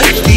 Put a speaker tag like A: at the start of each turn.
A: Check.